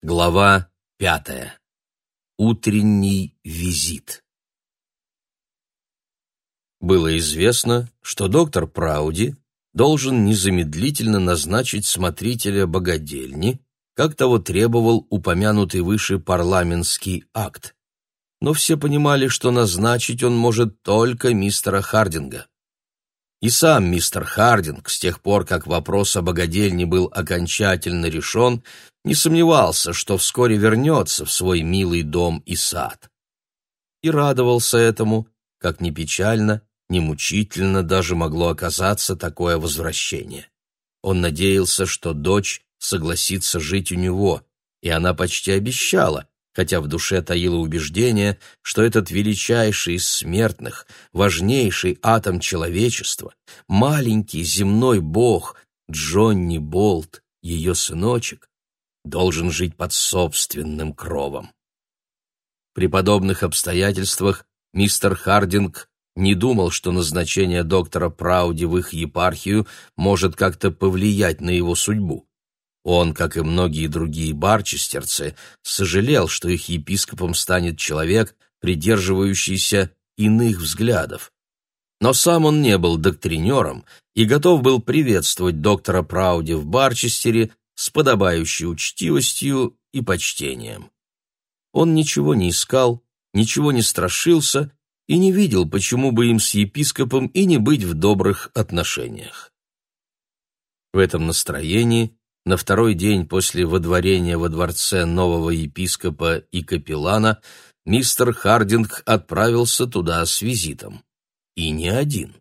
Глава пятая. Утренний визит. Было известно, что доктор Прауди должен незамедлительно назначить смотрителя богадельни, как того требовал упомянутый выше парламентский акт. Но все понимали, что назначить он может только мистера Хардинга. И сам мистер Хардинг, с тех пор, как вопрос о богадельне был окончательно решен, не сомневался, что вскоре вернется в свой милый дом и сад. И радовался этому, как ни печально, ни мучительно даже могло оказаться такое возвращение. Он надеялся, что дочь согласится жить у него, и она почти обещала, хотя в душе таило убеждение, что этот величайший из смертных, важнейший атом человечества, маленький земной бог Джонни Болт, ее сыночек, должен жить под собственным кровом. При подобных обстоятельствах мистер Хардинг не думал, что назначение доктора Прауди в их епархию может как-то повлиять на его судьбу. Он, как и многие другие барчестерцы, сожалел, что их епископом станет человек, придерживающийся иных взглядов. Но сам он не был доктринером и готов был приветствовать доктора Прауди в Барчестере с подобающей учтивостью и почтением. Он ничего не искал, ничего не страшился и не видел, почему бы им с епископом и не быть в добрых отношениях. В этом настроении на второй день после водворения во дворце нового епископа и капеллана мистер Хардинг отправился туда с визитом. И не один.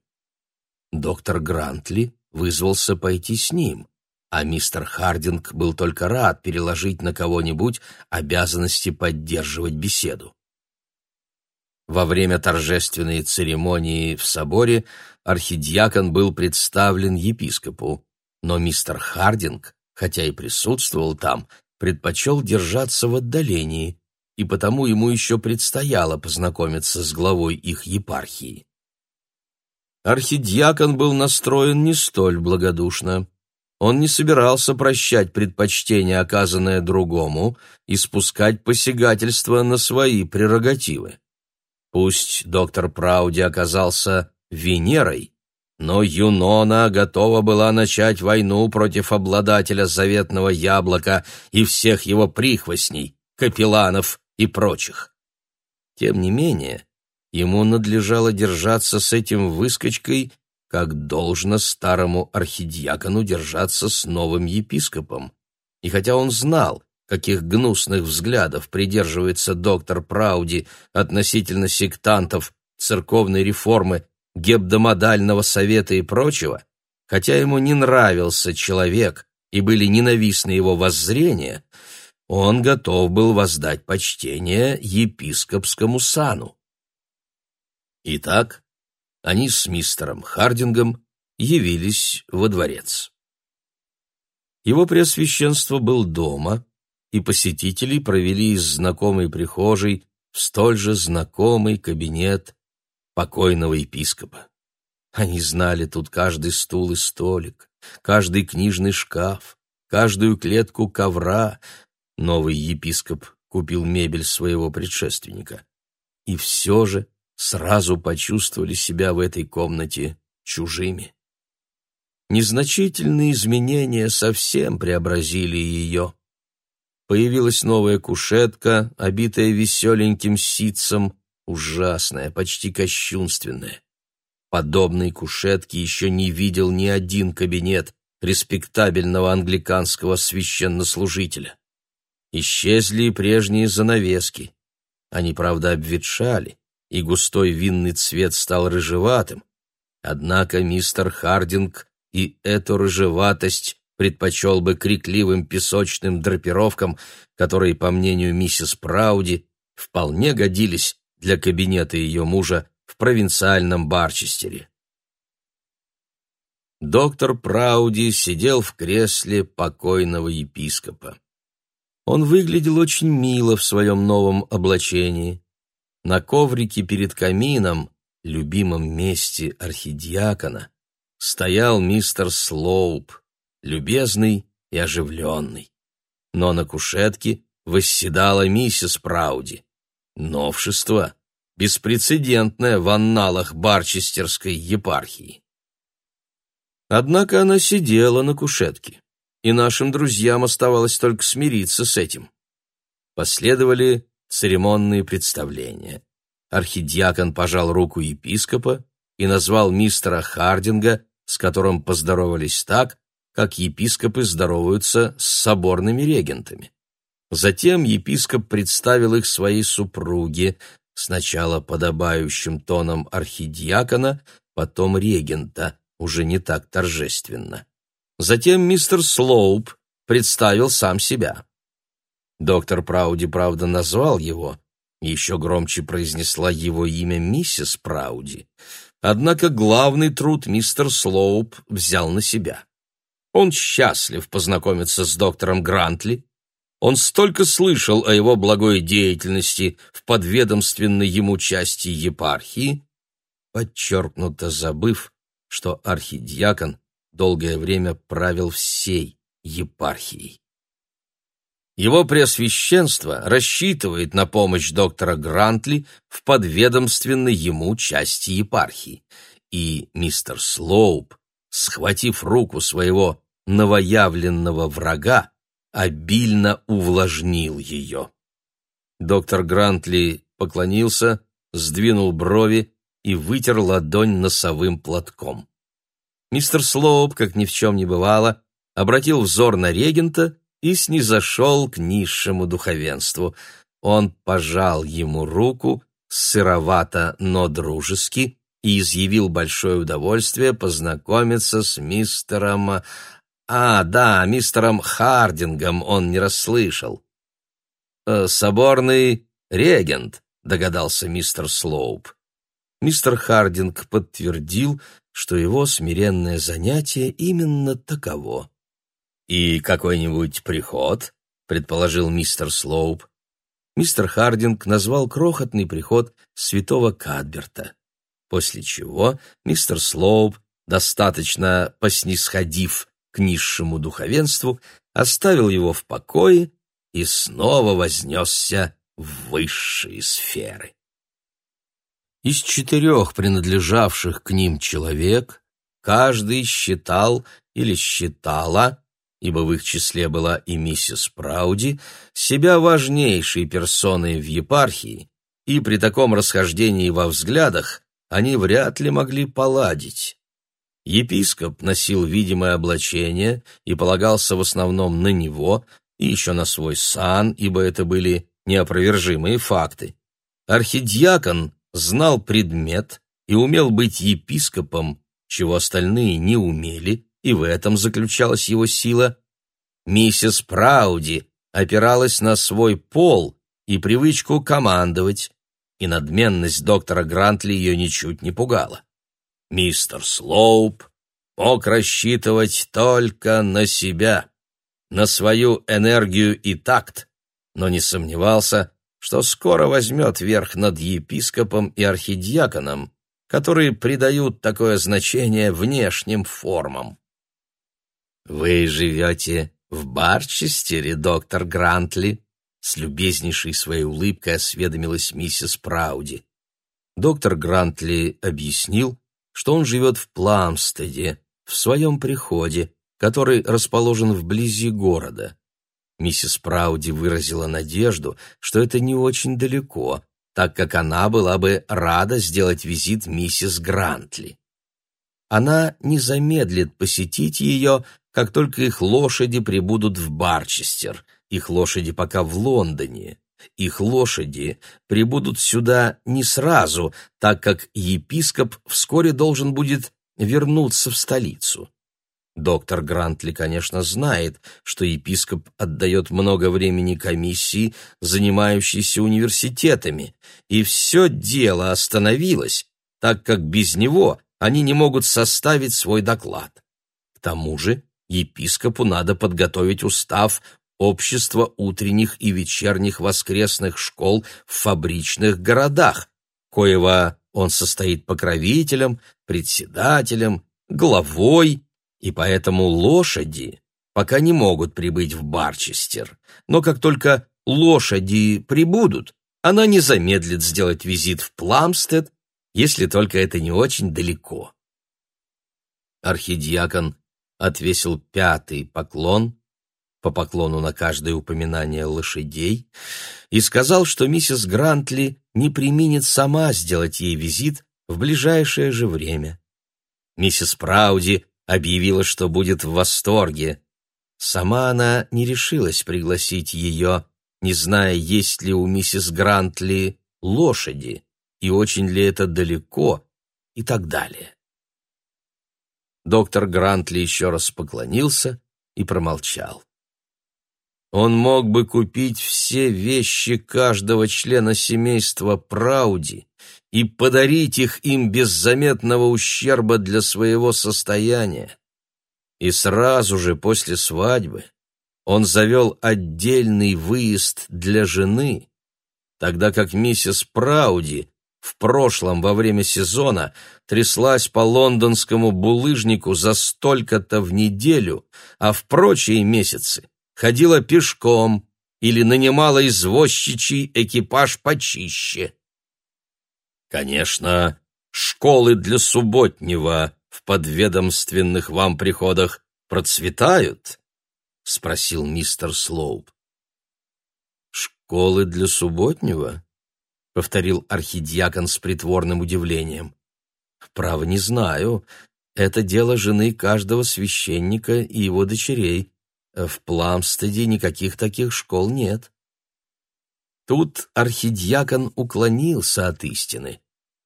Доктор Грантли вызвался пойти с ним, а мистер Хардинг был только рад переложить на кого-нибудь обязанности поддерживать беседу. Во время торжественной церемонии в соборе архидиакон был представлен епископу, но мистер Хардинг хотя и присутствовал там, предпочел держаться в отдалении, и потому ему еще предстояло познакомиться с главой их епархии. Архидиакон был настроен не столь благодушно. Он не собирался прощать предпочтение, оказанное другому, и спускать посягательство на свои прерогативы. Пусть доктор Прауди оказался Венерой, но Юнона готова была начать войну против обладателя заветного яблока и всех его прихвостней, капелланов и прочих. Тем не менее, ему надлежало держаться с этим выскочкой, как должно старому архидиакону держаться с новым епископом. И хотя он знал, каких гнусных взглядов придерживается доктор Прауди относительно сектантов, церковной реформы гебдомодального совета и прочего, хотя ему не нравился человек и были ненавистны его воззрения, он готов был воздать почтение епископскому сану. Итак, они с мистером Хардингом явились во дворец. Его преосвященство был дома, и посетители провели из знакомой прихожей в столь же знакомый кабинет покойного епископа. Они знали тут каждый стул и столик, каждый книжный шкаф, каждую клетку ковра. Новый епископ купил мебель своего предшественника. И все же сразу почувствовали себя в этой комнате чужими. Незначительные изменения совсем преобразили ее. Появилась новая кушетка, обитая веселеньким ситцем, ужасное, почти кощунственное. Подобной кушетки еще не видел ни один кабинет респектабельного англиканского священнослужителя. Исчезли и прежние занавески. Они, правда, обветшали, и густой винный цвет стал рыжеватым. Однако мистер Хардинг и эту рыжеватость предпочел бы крикливым песочным драпировкам, которые, по мнению миссис Прауди, вполне годились для кабинета ее мужа в провинциальном Барчестере. Доктор Прауди сидел в кресле покойного епископа. Он выглядел очень мило в своем новом облачении. На коврике перед камином, любимом месте архидиакона, стоял мистер Слоуп, любезный и оживленный. Но на кушетке восседала миссис Прауди. Новшество, беспрецедентное в анналах Барчестерской епархии. Однако она сидела на кушетке, и нашим друзьям оставалось только смириться с этим. Последовали церемонные представления. Архидиакон пожал руку епископа и назвал мистера Хардинга, с которым поздоровались так, как епископы здороваются с соборными регентами. Затем епископ представил их своей супруге, сначала подобающим тоном архидиакона, потом регента, уже не так торжественно. Затем мистер Слоуп представил сам себя. Доктор Прауди, правда, назвал его, еще громче произнесла его имя миссис Прауди. Однако главный труд мистер Слоуп взял на себя. Он счастлив познакомиться с доктором Грантли. Он столько слышал о его благой деятельности в подведомственной ему части епархии, подчеркнуто забыв, что архидиакон долгое время правил всей епархией. Его Преосвященство рассчитывает на помощь доктора Грантли в подведомственной ему части епархии, и мистер Слоуп, схватив руку своего новоявленного врага, обильно увлажнил ее. Доктор Грантли поклонился, сдвинул брови и вытер ладонь носовым платком. Мистер Слоуп, как ни в чем не бывало, обратил взор на регента и снизошел к низшему духовенству. Он пожал ему руку, сыровато, но дружески, и изъявил большое удовольствие познакомиться с мистером... А, да, мистером Хардингом он не расслышал. «Э, «Соборный регент», — догадался мистер Слоуп. Мистер Хардинг подтвердил, что его смиренное занятие именно таково. «И какой-нибудь приход?» — предположил мистер Слоуп. Мистер Хардинг назвал крохотный приход святого Кадберта, после чего мистер Слоуп, достаточно поснисходив к низшему духовенству, оставил его в покое и снова вознесся в высшие сферы. Из четырех принадлежавших к ним человек каждый считал или считала ибо в их числе была и миссис Прауди, себя важнейшей персоной в епархии, и при таком расхождении во взглядах они вряд ли могли поладить. Епископ носил видимое облачение и полагался в основном на него и еще на свой сан, ибо это были неопровержимые факты. Архидиакон знал предмет и умел быть епископом, чего остальные не умели, и в этом заключалась его сила. Миссис Прауди опиралась на свой пол и привычку командовать, и надменность доктора Грантли ее ничуть не пугала. Мистер Слоуп мог рассчитывать только на себя, на свою энергию и такт, но не сомневался, что скоро возьмет верх над епископом и архидиаконом, которые придают такое значение внешним формам. «Вы живете в Барчестере, доктор Грантли?» С любезнейшей своей улыбкой осведомилась миссис Прауди. Доктор Грантли объяснил, что он живет в Пламстеде, в своем приходе, который расположен вблизи города. Миссис Прауди выразила надежду, что это не очень далеко, так как она была бы рада сделать визит миссис Грантли. Она не замедлит посетить ее, как только их лошади прибудут в Барчестер. Их лошади пока в Лондоне. Их лошади прибудут сюда не сразу, так как епископ вскоре должен будет вернуться в столицу. Доктор Грантли, конечно, знает, что епископ отдает много времени комиссии, занимающейся университетами, и все дело остановилось, так как без него они не могут составить свой доклад. К тому же епископу надо подготовить устав общества утренних и вечерних воскресных школ в фабричных городах, коего он состоит покровителем, председателем, главой, и поэтому лошади пока не могут прибыть в Барчестер. Но как только лошади прибудут, она не замедлит сделать визит в Пламстед, если только это не очень далеко. Архидиакон отвесил пятый поклон, по поклону на каждое упоминание лошадей, и сказал, что миссис Грантли не применит сама сделать ей визит в ближайшее же время. Миссис Прауди объявила, что будет в восторге. Сама она не решилась пригласить ее, не зная, есть ли у миссис Грантли лошади, и очень ли это далеко, и так далее. Доктор Грантли еще раз поклонился и промолчал. Он мог бы купить все вещи каждого члена семейства Прауди и подарить их им без заметного ущерба для своего состояния. И сразу же после свадьбы он завел отдельный выезд для жены, тогда как миссис Прауди в прошлом во время сезона тряслась по лондонскому булыжнику за столько-то в неделю, а в прочие месяцы ходила пешком или нанимала извозчичий экипаж почище. Конечно, школы для субботнего в подведомственных вам приходах процветают? спросил мистер Слоуп. Школы для субботнего? Повторил архидиакон с притворным удивлением. Право не знаю. Это дело жены каждого священника и его дочерей. В Пламстеде никаких таких школ нет. Тут архидиакон уклонился от истины,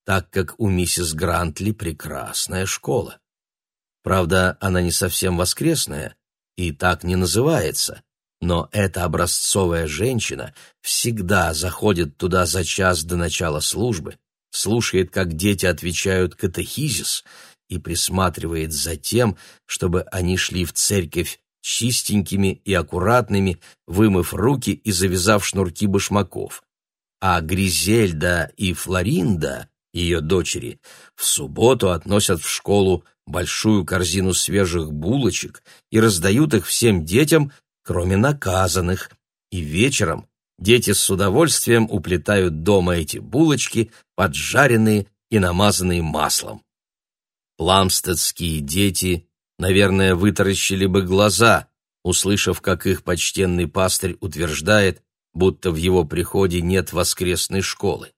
так как у миссис Грантли прекрасная школа. Правда, она не совсем воскресная и так не называется, но эта образцовая женщина всегда заходит туда за час до начала службы, слушает, как дети отвечают катехизис и присматривает за тем, чтобы они шли в церковь чистенькими и аккуратными, вымыв руки и завязав шнурки башмаков. А Гризельда и Флоринда, ее дочери, в субботу относят в школу большую корзину свежих булочек и раздают их всем детям, кроме наказанных, и вечером дети с удовольствием уплетают дома эти булочки, поджаренные и намазанные маслом. Пламстедские дети наверное, вытаращили бы глаза, услышав, как их почтенный пастырь утверждает, будто в его приходе нет воскресной школы.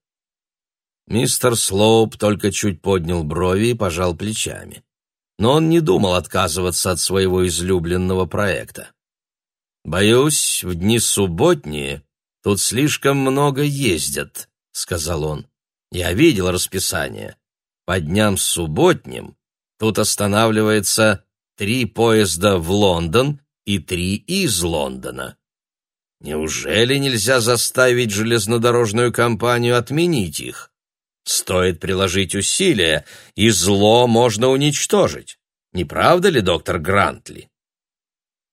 Мистер Слоуп только чуть поднял брови и пожал плечами. Но он не думал отказываться от своего излюбленного проекта. «Боюсь, в дни субботние тут слишком много ездят», — сказал он. «Я видел расписание. По дням субботним тут останавливается три поезда в Лондон и три из Лондона. Неужели нельзя заставить железнодорожную компанию отменить их? Стоит приложить усилия, и зло можно уничтожить. Не правда ли, доктор Грантли?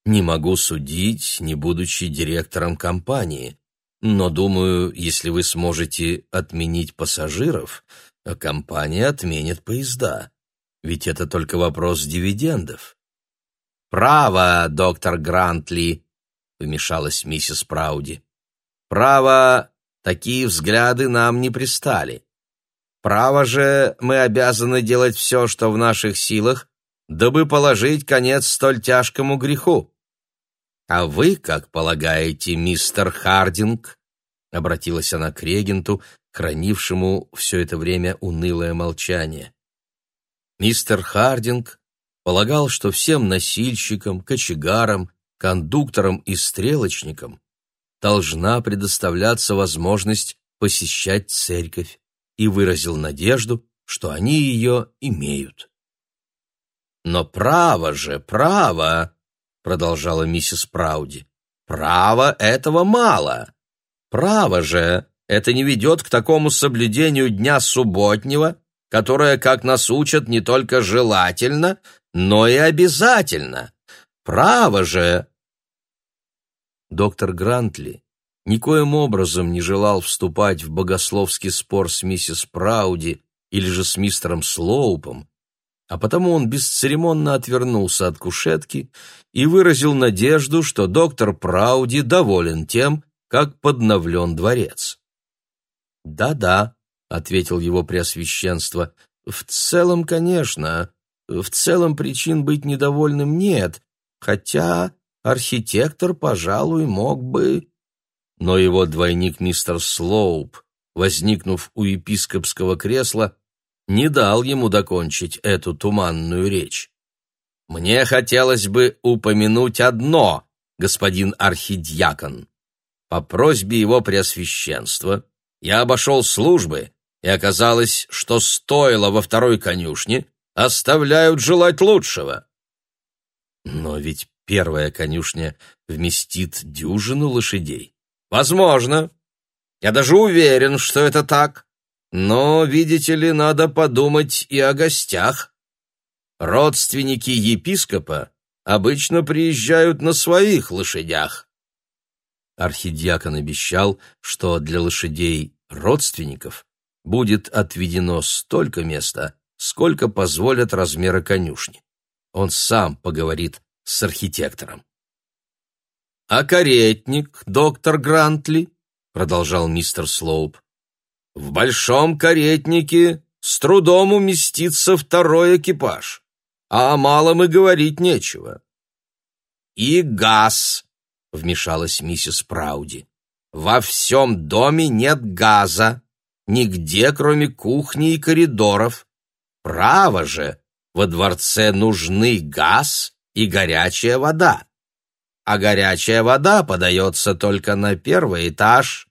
Не могу судить, не будучи директором компании, но думаю, если вы сможете отменить пассажиров, компания отменит поезда ведь это только вопрос дивидендов. «Право, доктор Грантли», — вмешалась миссис Прауди. «Право, такие взгляды нам не пристали. Право же мы обязаны делать все, что в наших силах, дабы положить конец столь тяжкому греху. А вы, как полагаете, мистер Хардинг?» — обратилась она к регенту, хранившему все это время унылое молчание. Мистер Хардинг полагал, что всем носильщикам, кочегарам, кондукторам и стрелочникам должна предоставляться возможность посещать церковь и выразил надежду, что они ее имеют. «Но право же, право!» — продолжала миссис Прауди. «Право этого мало. Право же, это не ведет к такому соблюдению дня субботнего, которое, как нас учат, не только желательно, но и обязательно. Право же!» Доктор Грантли никоим образом не желал вступать в богословский спор с миссис Прауди или же с мистером Слоупом, а потому он бесцеремонно отвернулся от кушетки и выразил надежду, что доктор Прауди доволен тем, как подновлен дворец. «Да-да», — ответил его преосвященство, — «в целом, конечно, в целом причин быть недовольным нет, хотя архитектор, пожалуй, мог бы...» Но его двойник мистер Слоуп, возникнув у епископского кресла, не дал ему докончить эту туманную речь. «Мне хотелось бы упомянуть одно, господин архидьякон. По просьбе его преосвященства я обошел службы, и оказалось, что стоило во второй конюшне, оставляют желать лучшего». «Но ведь первая конюшня вместит дюжину лошадей». «Возможно. Я даже уверен, что это так. Но, видите ли, надо подумать и о гостях. Родственники епископа обычно приезжают на своих лошадях. Архидиакон обещал, что для лошадей родственников будет отведено столько места, сколько позволят размеры конюшни. Он сам поговорит с архитектором. «А каретник, доктор Грантли?» — продолжал мистер Слоуп. В большом каретнике с трудом уместится второй экипаж, а о малом и говорить нечего. И газ, вмешалась миссис Прауди. Во всем доме нет газа, нигде, кроме кухни и коридоров. Право же, во дворце нужны газ и горячая вода. А горячая вода подается только на первый этаж.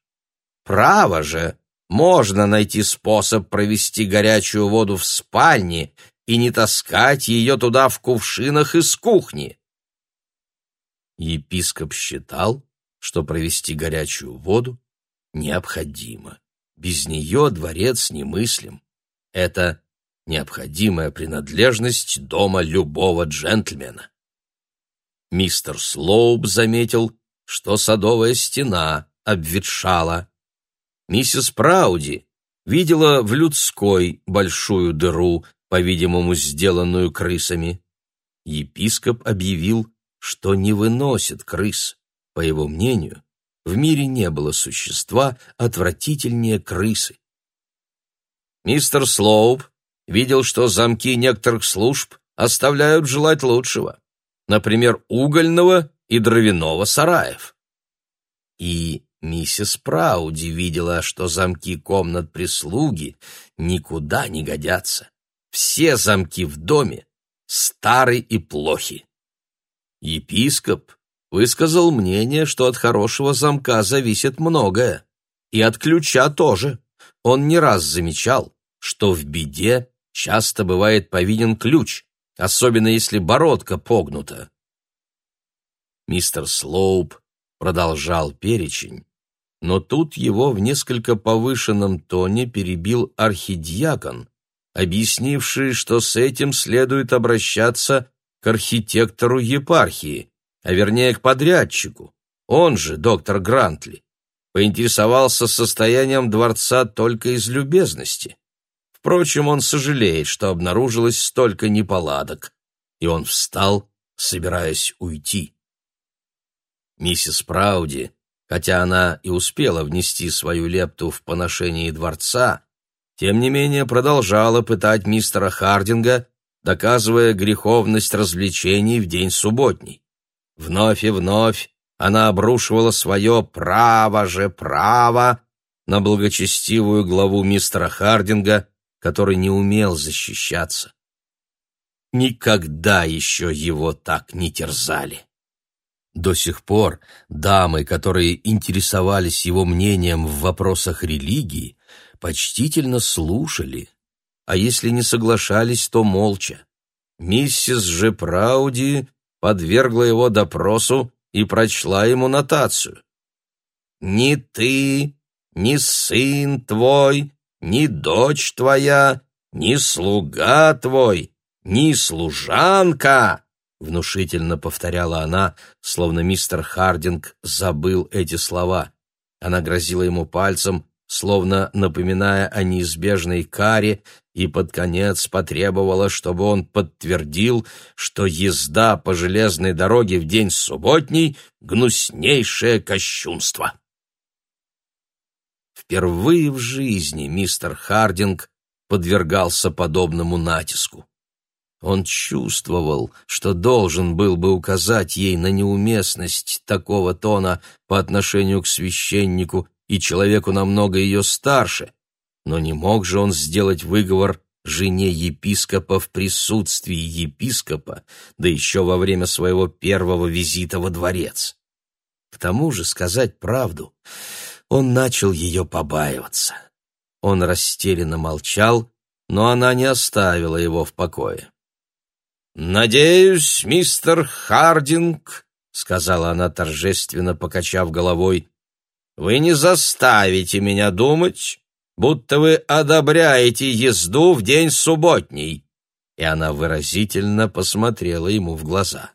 Право же, можно найти способ провести горячую воду в спальне и не таскать ее туда в кувшинах из кухни. Епископ считал, что провести горячую воду необходимо. Без нее дворец немыслим. Это необходимая принадлежность дома любого джентльмена. Мистер Слоуп заметил, что садовая стена обветшала, Миссис Прауди видела в людской большую дыру, по-видимому, сделанную крысами. Епископ объявил, что не выносит крыс. По его мнению, в мире не было существа отвратительнее крысы. Мистер Слоуп видел, что замки некоторых служб оставляют желать лучшего, например, угольного и дровяного сараев. И Миссис Прауди видела, что замки комнат прислуги никуда не годятся. Все замки в доме стары и плохи. Епископ высказал мнение, что от хорошего замка зависит многое. И от ключа тоже. Он не раз замечал, что в беде часто бывает повинен ключ, особенно если бородка погнута. Мистер Слоуп продолжал перечень, но тут его в несколько повышенном тоне перебил архидиакон, объяснивший, что с этим следует обращаться к архитектору епархии, а вернее к подрядчику, он же доктор Грантли, поинтересовался состоянием дворца только из любезности. Впрочем, он сожалеет, что обнаружилось столько неполадок, и он встал, собираясь уйти. Миссис Прауди Хотя она и успела внести свою лепту в поношение дворца, тем не менее продолжала пытать мистера Хардинга, доказывая греховность развлечений в день субботний. Вновь и вновь она обрушивала свое «право же, право» на благочестивую главу мистера Хардинга, который не умел защищаться. Никогда еще его так не терзали. До сих пор дамы, которые интересовались его мнением в вопросах религии, почтительно слушали, а если не соглашались, то молча. Миссис же Прауди подвергла его допросу и прочла ему нотацию. «Ни ты, ни сын твой, ни дочь твоя, ни слуга твой, ни служанка внушительно повторяла она, словно мистер Хардинг забыл эти слова. Она грозила ему пальцем, словно напоминая о неизбежной каре, и под конец потребовала, чтобы он подтвердил, что езда по железной дороге в день субботний — гнуснейшее кощунство. Впервые в жизни мистер Хардинг подвергался подобному натиску. Он чувствовал, что должен был бы указать ей на неуместность такого тона по отношению к священнику и человеку намного ее старше, но не мог же он сделать выговор жене епископа в присутствии епископа, да еще во время своего первого визита во дворец. К тому же, сказать правду, он начал ее побаиваться. Он растерянно молчал, но она не оставила его в покое. «Надеюсь, мистер Хардинг», — сказала она торжественно, покачав головой, — «вы не заставите меня думать, будто вы одобряете езду в день субботний». И она выразительно посмотрела ему в глаза.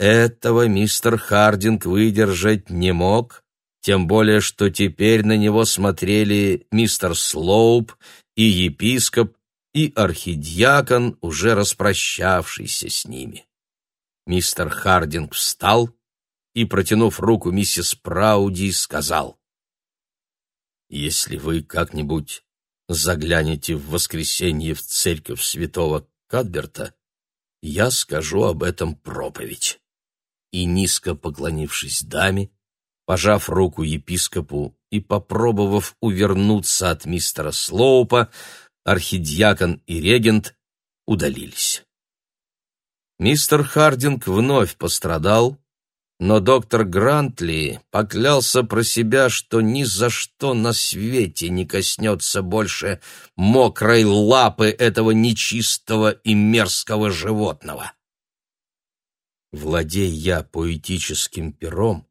Этого мистер Хардинг выдержать не мог, тем более что теперь на него смотрели мистер Слоуп и епископ, и архидиакон, уже распрощавшийся с ними. Мистер Хардинг встал и, протянув руку миссис Прауди, сказал, «Если вы как-нибудь заглянете в воскресенье в церковь святого Кадберта, я скажу об этом проповедь». И, низко поклонившись даме, пожав руку епископу и попробовав увернуться от мистера Слоупа, архидиакон и регент удалились. Мистер Хардинг вновь пострадал, но доктор Грантли поклялся про себя, что ни за что на свете не коснется больше мокрой лапы этого нечистого и мерзкого животного. Владей я поэтическим пером,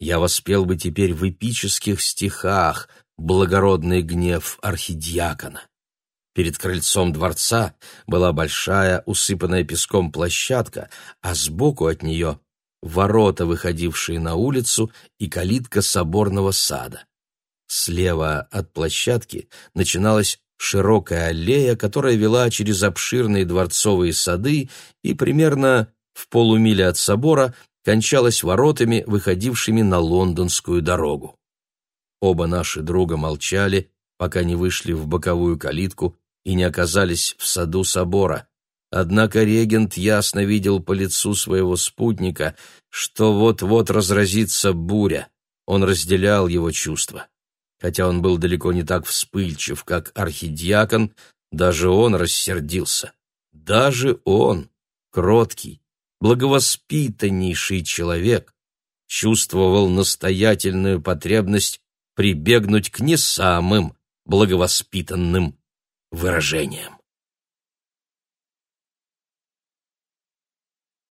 я воспел бы теперь в эпических стихах благородный гнев архидиакона. Перед крыльцом дворца была большая, усыпанная песком площадка, а сбоку от нее ворота, выходившие на улицу, и калитка соборного сада. Слева от площадки начиналась широкая аллея, которая вела через обширные дворцовые сады и примерно в полумиле от собора кончалась воротами, выходившими на лондонскую дорогу. Оба наши друга молчали, пока не вышли в боковую калитку и не оказались в саду собора. Однако регент ясно видел по лицу своего спутника, что вот-вот разразится буря. Он разделял его чувства. Хотя он был далеко не так вспыльчив, как архидиакон, даже он рассердился. Даже он, кроткий, благовоспитаннейший человек, чувствовал настоятельную потребность прибегнуть к не самым благовоспитанным выражениям.